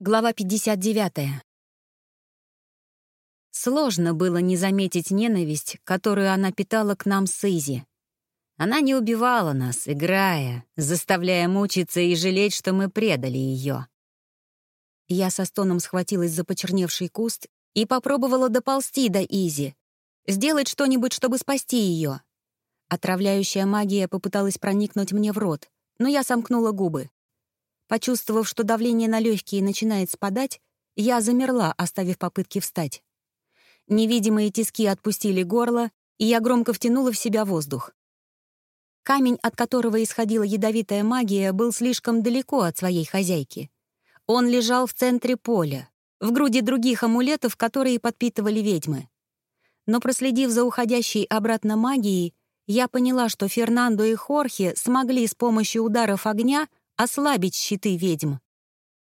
Глава 59. Сложно было не заметить ненависть, которую она питала к нам с Изи. Она не убивала нас, играя, заставляя мучиться и жалеть, что мы предали ее. Я со стоном схватилась за почерневший куст и попробовала доползти до Изи, сделать что-нибудь, чтобы спасти ее. Отравляющая магия попыталась проникнуть мне в рот, но я сомкнула губы. Почувствовав, что давление на легкие начинает спадать, я замерла, оставив попытки встать. Невидимые тиски отпустили горло, и я громко втянула в себя воздух. Камень, от которого исходила ядовитая магия, был слишком далеко от своей хозяйки. Он лежал в центре поля, в груди других амулетов, которые подпитывали ведьмы. Но проследив за уходящей обратно магией, я поняла, что Фернандо и Хорхе смогли с помощью ударов огня ослабить щиты ведьм.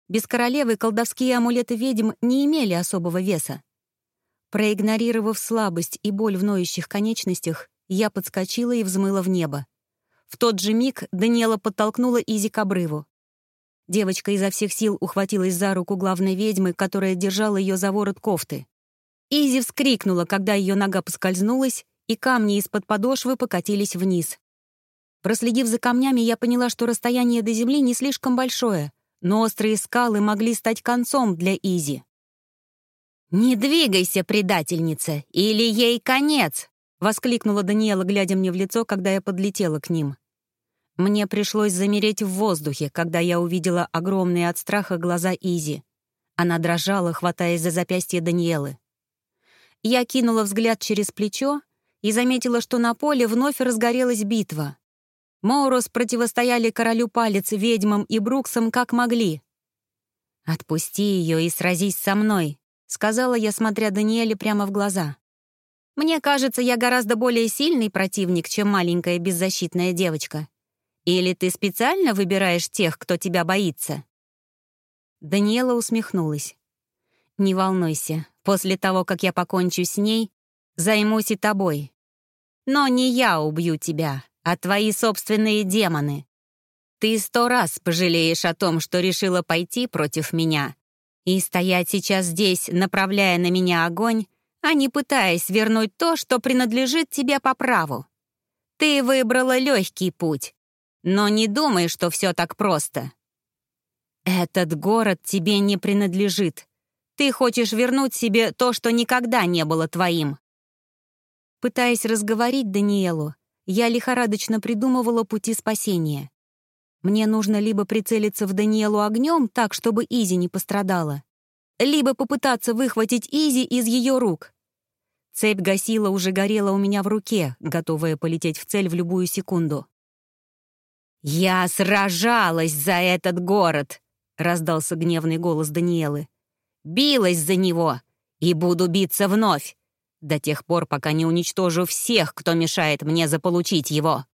Без королевы колдовские амулеты ведьм не имели особого веса. Проигнорировав слабость и боль в ноющих конечностях, я подскочила и взмыла в небо. В тот же миг Даниэла подтолкнула Изи к обрыву. Девочка изо всех сил ухватилась за руку главной ведьмы, которая держала ее за ворот кофты. Изи вскрикнула, когда ее нога поскользнулась, и камни из-под подошвы покатились вниз. Проследив за камнями, я поняла, что расстояние до земли не слишком большое, но острые скалы могли стать концом для Изи. «Не двигайся, предательница, или ей конец!» — воскликнула Даниэла, глядя мне в лицо, когда я подлетела к ним. Мне пришлось замереть в воздухе, когда я увидела огромные от страха глаза Изи. Она дрожала, хватаясь за запястье Даниэлы. Я кинула взгляд через плечо и заметила, что на поле вновь разгорелась битва. Моурос противостояли королю палец, ведьмам и Бруксам как могли. «Отпусти ее и сразись со мной», — сказала я, смотря Даниэле прямо в глаза. «Мне кажется, я гораздо более сильный противник, чем маленькая беззащитная девочка. Или ты специально выбираешь тех, кто тебя боится?» Даниэла усмехнулась. «Не волнуйся, после того, как я покончу с ней, займусь и тобой. Но не я убью тебя, а твои собственные демоны. Ты сто раз пожалеешь о том, что решила пойти против меня и стоять сейчас здесь, направляя на меня огонь, а не пытаясь вернуть то, что принадлежит тебе по праву. Ты выбрала легкий путь, но не думай, что все так просто. Этот город тебе не принадлежит. Ты хочешь вернуть себе то, что никогда не было твоим. Пытаясь разговорить Даниэлу, я лихорадочно придумывала пути спасения. Мне нужно либо прицелиться в Даниэлу огнем так, чтобы Изи не пострадала, либо попытаться выхватить Изи из ее рук. Цепь гасила уже горела у меня в руке, готовая полететь в цель в любую секунду. «Я сражалась за этот город!» — раздался гневный голос Даниэлы. «Билась за него и буду биться вновь до тех пор, пока не уничтожу всех, кто мешает мне заполучить его.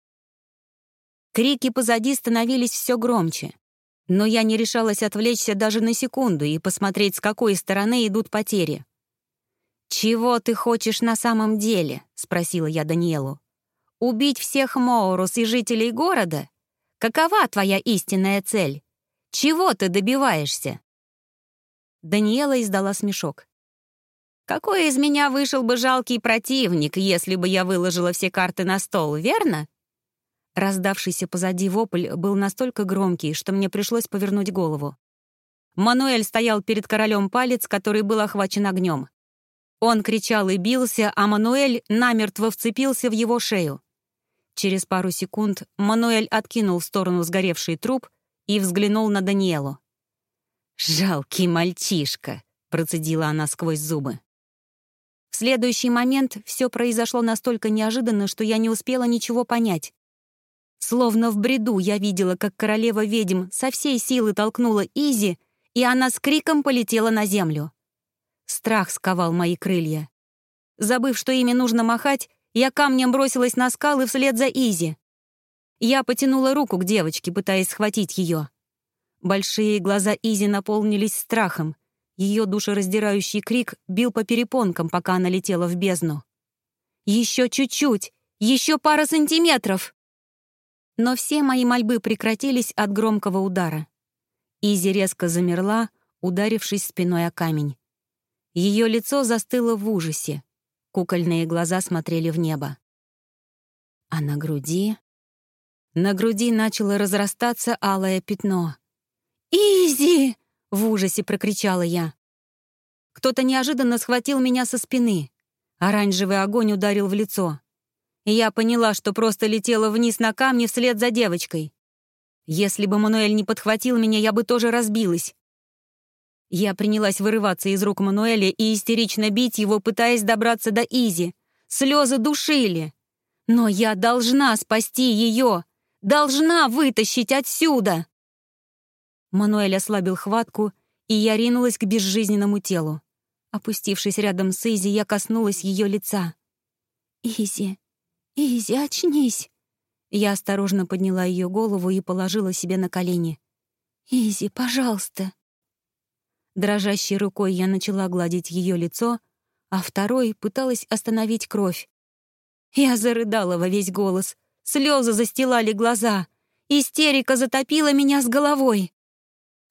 Крики позади становились все громче. Но я не решалась отвлечься даже на секунду и посмотреть, с какой стороны идут потери. «Чего ты хочешь на самом деле?» — спросила я Даниэлу. «Убить всех Моурус и жителей города? Какова твоя истинная цель? Чего ты добиваешься?» Даниэла издала смешок. Какой из меня вышел бы жалкий противник, если бы я выложила все карты на стол, верно? Раздавшийся позади вопль был настолько громкий, что мне пришлось повернуть голову. Мануэль стоял перед королем палец, который был охвачен огнем. Он кричал и бился, а Мануэль намертво вцепился в его шею. Через пару секунд Мануэль откинул в сторону сгоревший труп и взглянул на Даниэлу. «Жалкий мальчишка», — процедила она сквозь зубы. В следующий момент все произошло настолько неожиданно, что я не успела ничего понять. Словно в бреду я видела, как королева ведьм со всей силы толкнула Изи, и она с криком полетела на землю. Страх сковал мои крылья. Забыв, что ими нужно махать, я камнем бросилась на скалы вслед за Изи. Я потянула руку к девочке, пытаясь схватить ее. Большие глаза Изи наполнились страхом. Ее душераздирающий крик бил по перепонкам, пока она летела в бездну. «Еще чуть-чуть! Еще пара сантиметров!» Но все мои мольбы прекратились от громкого удара. Изи резко замерла, ударившись спиной о камень. Ее лицо застыло в ужасе. Кукольные глаза смотрели в небо. А на груди... На груди начало разрастаться алое пятно. «Изи!» — в ужасе прокричала я. Кто-то неожиданно схватил меня со спины. Оранжевый огонь ударил в лицо. И я поняла, что просто летела вниз на камни вслед за девочкой. Если бы Мануэль не подхватил меня, я бы тоже разбилась. Я принялась вырываться из рук Мануэля и истерично бить его, пытаясь добраться до Изи. Слезы душили. Но я должна спасти ее, должна вытащить отсюда. Мануэль ослабил хватку, и я ринулась к безжизненному телу. Опустившись рядом с Изи, я коснулась ее лица. «Изи, Изи, очнись!» Я осторожно подняла ее голову и положила себе на колени. «Изи, пожалуйста!» Дрожащей рукой я начала гладить ее лицо, а второй пыталась остановить кровь. Я зарыдала во весь голос. Слезы застилали глаза. Истерика затопила меня с головой.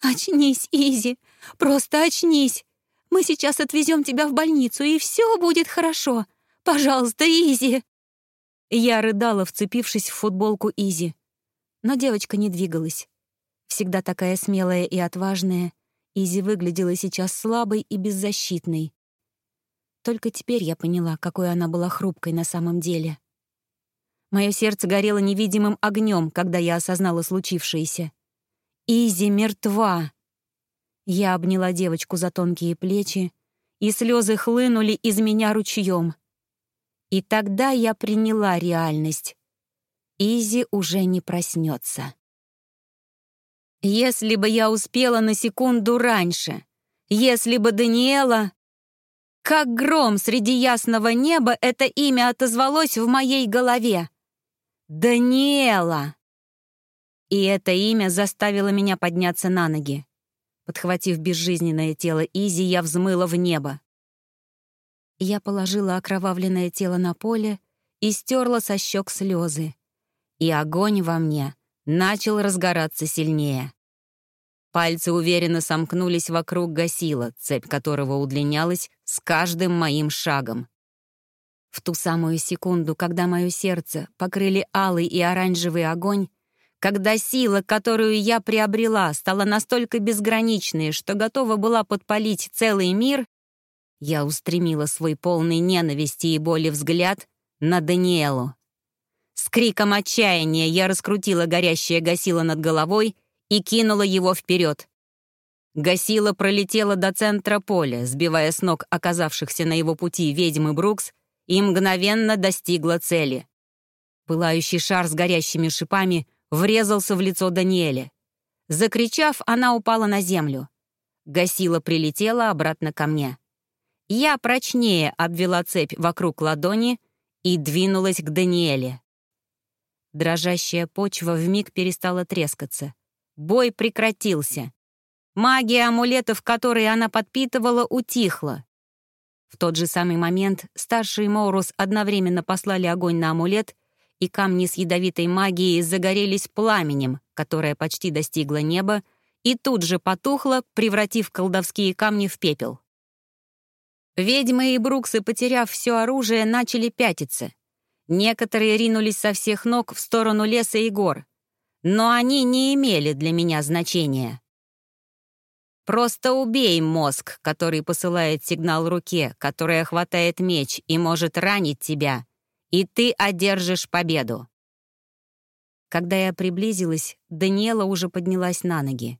«Очнись, Изи! Просто очнись! Мы сейчас отвезем тебя в больницу, и все будет хорошо! Пожалуйста, Изи!» Я рыдала, вцепившись в футболку Изи. Но девочка не двигалась. Всегда такая смелая и отважная, Изи выглядела сейчас слабой и беззащитной. Только теперь я поняла, какой она была хрупкой на самом деле. Мое сердце горело невидимым огнем, когда я осознала случившееся. Изи мертва. Я обняла девочку за тонкие плечи, и слезы хлынули из меня ручьем. И тогда я приняла реальность. Изи уже не проснется. Если бы я успела на секунду раньше, если бы Даниэла... Как гром среди ясного неба это имя отозвалось в моей голове. Даниэла! И это имя заставило меня подняться на ноги. Подхватив безжизненное тело Изи, я взмыла в небо. Я положила окровавленное тело на поле и стерла со щек слезы. И огонь во мне начал разгораться сильнее. Пальцы уверенно сомкнулись вокруг гасила, цепь которого удлинялась с каждым моим шагом. В ту самую секунду, когда мое сердце покрыли алый и оранжевый огонь, когда сила, которую я приобрела, стала настолько безграничной, что готова была подпалить целый мир, я устремила свой полный ненависти и боли взгляд на Даниэлу. С криком отчаяния я раскрутила горящее гасило над головой и кинула его вперед. Гасила пролетела до центра поля, сбивая с ног оказавшихся на его пути ведьмы Брукс, и мгновенно достигла цели. Пылающий шар с горящими шипами врезался в лицо Даниэля. Закричав, она упала на землю. Гасила прилетела обратно ко мне. Я прочнее обвела цепь вокруг ладони и двинулась к Даниэле. Дрожащая почва вмиг перестала трескаться. Бой прекратился. Магия амулетов, которые она подпитывала, утихла. В тот же самый момент старший Моурус одновременно послали огонь на амулет, и камни с ядовитой магией загорелись пламенем, которое почти достигло неба, и тут же потухло, превратив колдовские камни в пепел. Ведьмы и Бруксы, потеряв все оружие, начали пятиться. Некоторые ринулись со всех ног в сторону леса и гор. Но они не имели для меня значения. Просто убей мозг, который посылает сигнал руке, которая хватает меч и может ранить тебя, и ты одержишь победу. Когда я приблизилась, Даниэла уже поднялась на ноги.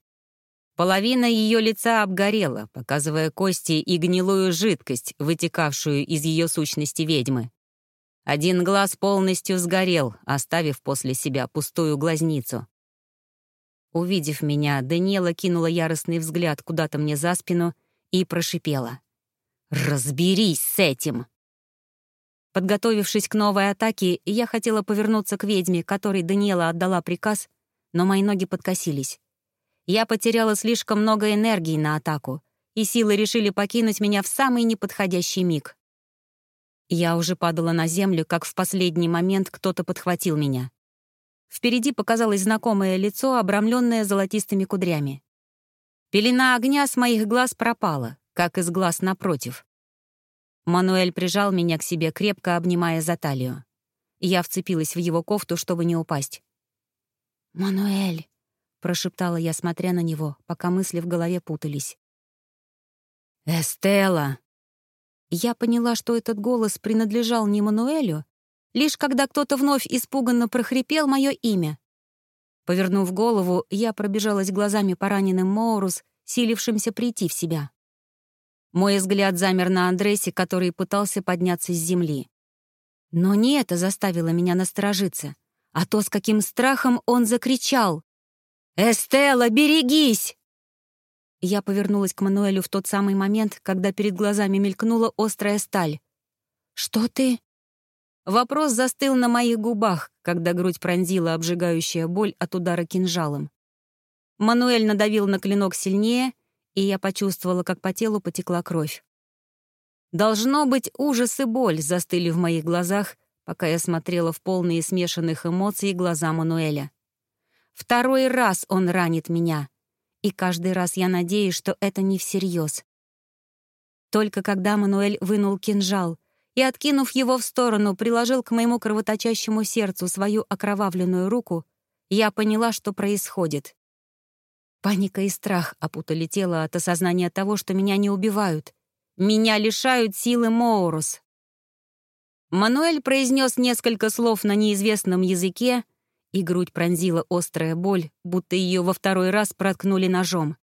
Половина ее лица обгорела, показывая кости и гнилую жидкость, вытекавшую из ее сущности ведьмы. Один глаз полностью сгорел, оставив после себя пустую глазницу. Увидев меня, Даниэла кинула яростный взгляд куда-то мне за спину и прошипела. «Разберись с этим!» Подготовившись к новой атаке, я хотела повернуться к ведьме, которой Даниэла отдала приказ, но мои ноги подкосились. Я потеряла слишком много энергии на атаку, и силы решили покинуть меня в самый неподходящий миг. Я уже падала на землю, как в последний момент кто-то подхватил меня. Впереди показалось знакомое лицо, обрамленное золотистыми кудрями. Пелена огня с моих глаз пропала, как из глаз напротив. Мануэль прижал меня к себе, крепко обнимая за талию. Я вцепилась в его кофту, чтобы не упасть. «Мануэль», — прошептала я, смотря на него, пока мысли в голове путались. «Эстела!» Я поняла, что этот голос принадлежал не Мануэлю, лишь когда кто-то вновь испуганно прохрипел мое имя. Повернув голову, я пробежалась глазами по раненым Моурус, силившимся прийти в себя. Мой взгляд замер на Андресе, который пытался подняться с земли. Но не это заставило меня насторожиться, а то, с каким страхом он закричал. «Эстелла, берегись!» Я повернулась к Мануэлю в тот самый момент, когда перед глазами мелькнула острая сталь. «Что ты?» Вопрос застыл на моих губах, когда грудь пронзила обжигающая боль от удара кинжалом. Мануэль надавил на клинок сильнее, и я почувствовала, как по телу потекла кровь. Должно быть, ужас и боль застыли в моих глазах, пока я смотрела в полные смешанных эмоций глаза Мануэля. Второй раз он ранит меня, и каждый раз я надеюсь, что это не всерьез. Только когда Мануэль вынул кинжал и, откинув его в сторону, приложил к моему кровоточащему сердцу свою окровавленную руку, я поняла, что происходит. Паника и страх опутали тело от осознания того, что меня не убивают. Меня лишают силы Моурус. Мануэль произнес несколько слов на неизвестном языке, и грудь пронзила острая боль, будто ее во второй раз проткнули ножом.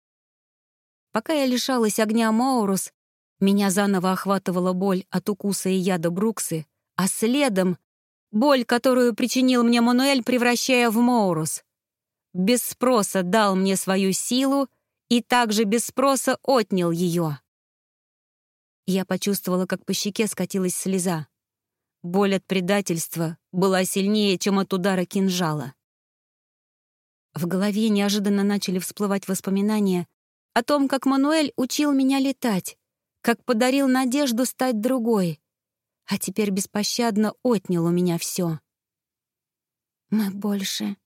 Пока я лишалась огня Моурус, меня заново охватывала боль от укуса и яда Бруксы, а следом — боль, которую причинил мне Мануэль, превращая в Моурус без спроса дал мне свою силу и также без спроса отнял ее. Я почувствовала, как по щеке скатилась слеза. Боль от предательства была сильнее, чем от удара кинжала. В голове неожиданно начали всплывать воспоминания о том, как Мануэль учил меня летать, как подарил надежду стать другой, а теперь беспощадно отнял у меня все. «Мы больше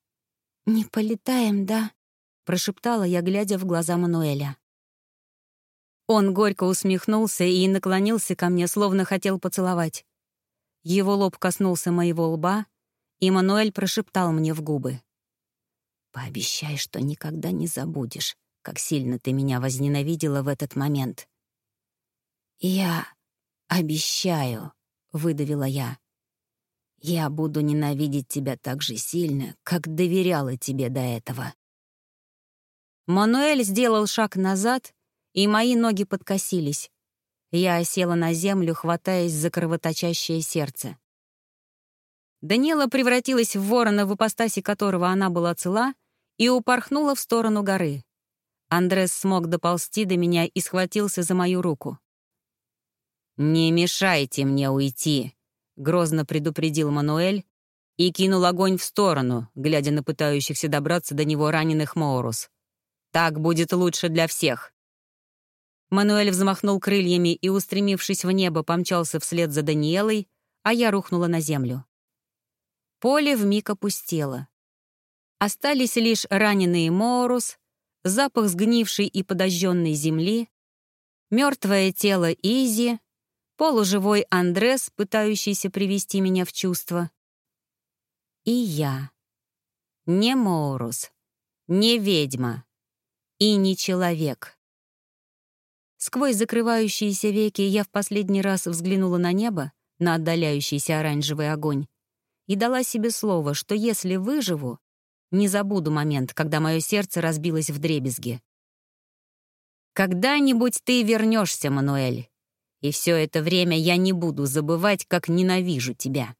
«Не полетаем, да?» — прошептала я, глядя в глаза Мануэля. Он горько усмехнулся и наклонился ко мне, словно хотел поцеловать. Его лоб коснулся моего лба, и Мануэль прошептал мне в губы. «Пообещай, что никогда не забудешь, как сильно ты меня возненавидела в этот момент». «Я обещаю», — выдавила я. Я буду ненавидеть тебя так же сильно, как доверяла тебе до этого». Мануэль сделал шаг назад, и мои ноги подкосились. Я села на землю, хватаясь за кровоточащее сердце. Даниэла превратилась в ворона, в ипостаси которого она была цела, и упорхнула в сторону горы. Андрес смог доползти до меня и схватился за мою руку. «Не мешайте мне уйти», грозно предупредил Мануэль и кинул огонь в сторону, глядя на пытающихся добраться до него раненых Моурус. «Так будет лучше для всех». Мануэль взмахнул крыльями и, устремившись в небо, помчался вслед за Даниэлой, а я рухнула на землю. Поле вмиг опустело. Остались лишь раненые Моурус, запах сгнившей и подожженной земли, мертвое тело Изи полуживой Андрес, пытающийся привести меня в чувство. И я. Не Моурус, не ведьма и не человек. Сквозь закрывающиеся веки я в последний раз взглянула на небо, на отдаляющийся оранжевый огонь, и дала себе слово, что если выживу, не забуду момент, когда мое сердце разбилось в дребезги. «Когда-нибудь ты вернешься, Мануэль, и все это время я не буду забывать, как ненавижу тебя.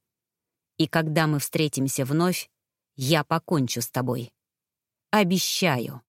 И когда мы встретимся вновь, я покончу с тобой. Обещаю.